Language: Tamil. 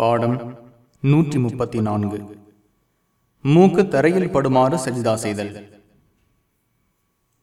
பாடம் நூற்றி முப்பத்தி நான்கு. மூக்கு தரையில் படுமாறு சஜிதா செய்தல்.